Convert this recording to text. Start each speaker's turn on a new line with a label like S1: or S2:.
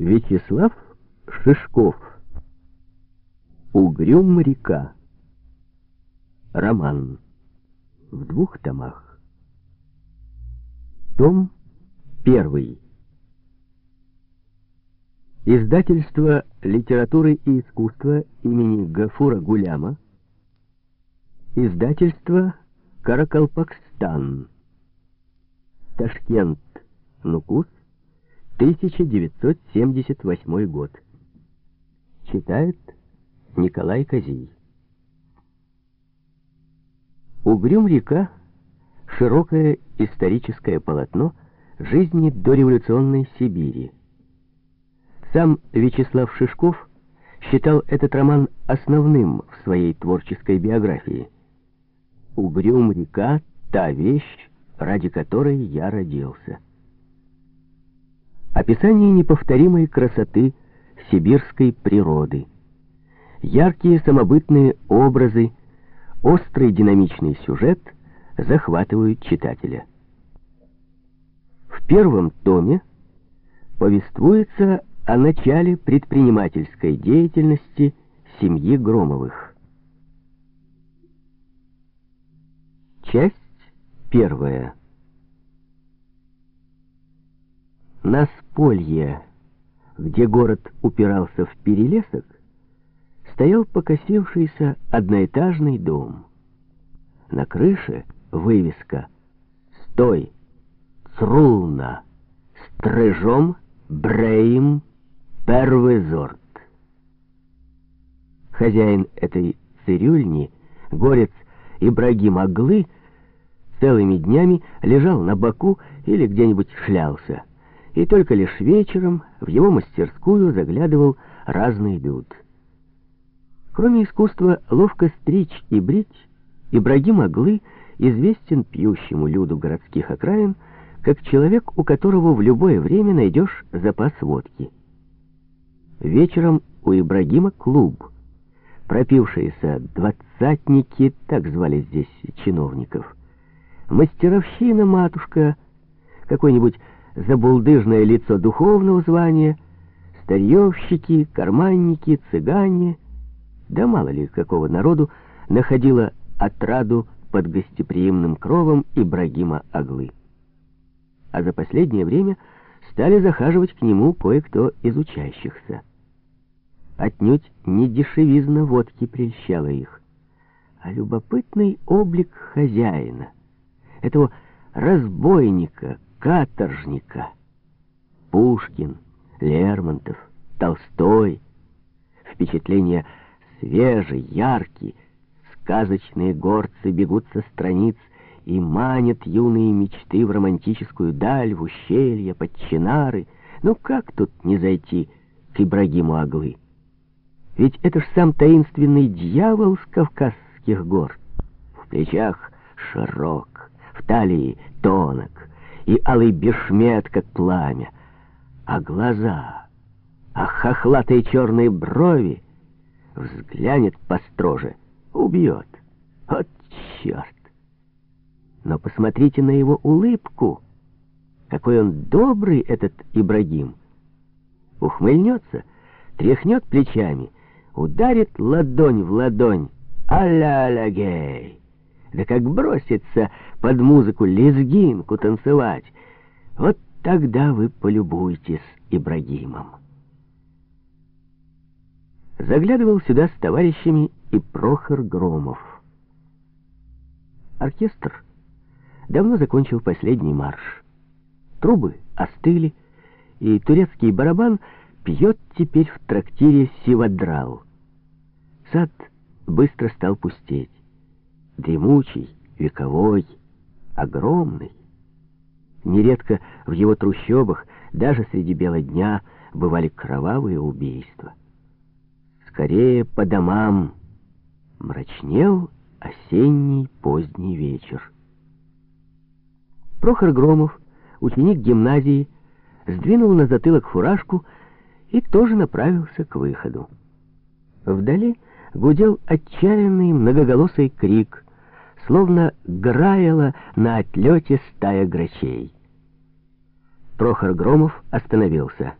S1: Вячеслав Шишков. Угрюм река. Роман. В двух томах. Том первый. Издательство литературы и искусства имени Гафура Гуляма. Издательство Каракалпакстан. Ташкент. Нукус. 1978 год. Читает Николай Козий. Угрюм-река — широкое историческое полотно жизни дореволюционной Сибири. Сам Вячеслав Шишков считал этот роман основным в своей творческой биографии. Угрюм-река — та вещь, ради которой я родился. Описание неповторимой красоты сибирской природы. Яркие самобытные образы, острый динамичный сюжет захватывают читателя. В первом томе повествуется о начале предпринимательской деятельности семьи Громовых. Часть первая. На Сполье, где город упирался в перелесок, стоял покосившийся одноэтажный дом. На крыше вывеска «Стой! Црулна! Стрижом Бреем Первый зорт!» Хозяин этой цирюльни, горец Ибрагим Аглы, целыми днями лежал на боку или где-нибудь шлялся и только лишь вечером в его мастерскую заглядывал разный люд. Кроме искусства ловко стричь и брить, Ибрагим Аглы известен пьющему люду городских окраин как человек, у которого в любое время найдешь запас водки. Вечером у Ибрагима клуб. Пропившиеся двадцатники, так звали здесь чиновников. Мастеровщина матушка, какой-нибудь забулдыжное лицо духовного звания, старьевщики, карманники, цыгане, да мало ли какого народу находило отраду под гостеприимным кровом Ибрагима Аглы. А за последнее время стали захаживать к нему кое-кто из учащихся. Отнюдь не дешевизна водки прельщала их, а любопытный облик хозяина, этого разбойника, каторжника. Пушкин, Лермонтов, Толстой. Впечатления свежие, яркие, сказочные горцы бегут со страниц и манят юные мечты в романтическую даль, в ущелья, под чинары. Ну как тут не зайти к Ибрагиму Аглы? Ведь это ж сам таинственный дьявол с Кавказских гор. В плечах широк, в талии тонок, и алый бешмет, как пламя. А глаза, а хохлатые черные брови взглянет построже, убьет. Вот черт! Но посмотрите на его улыбку. Какой он добрый, этот Ибрагим. Ухмыльнется, тряхнет плечами, ударит ладонь в ладонь. Аля-аля гей! Да как бросится под музыку лезгинку танцевать. Вот тогда вы полюбуйтесь Ибрагимом. Заглядывал сюда с товарищами и Прохор Громов. Оркестр давно закончил последний марш. Трубы остыли, и турецкий барабан пьет теперь в трактире сивадрал. Сад быстро стал пустеть дремучий, вековой, огромный. Нередко в его трущобах, даже среди бела дня, бывали кровавые убийства. Скорее по домам мрачнел осенний поздний вечер. Прохор Громов, ученик гимназии, сдвинул на затылок фуражку и тоже направился к выходу. Вдали гудел отчаянный многоголосый крик — словно граяла на отлете стая грачей. Прохор Громов остановился.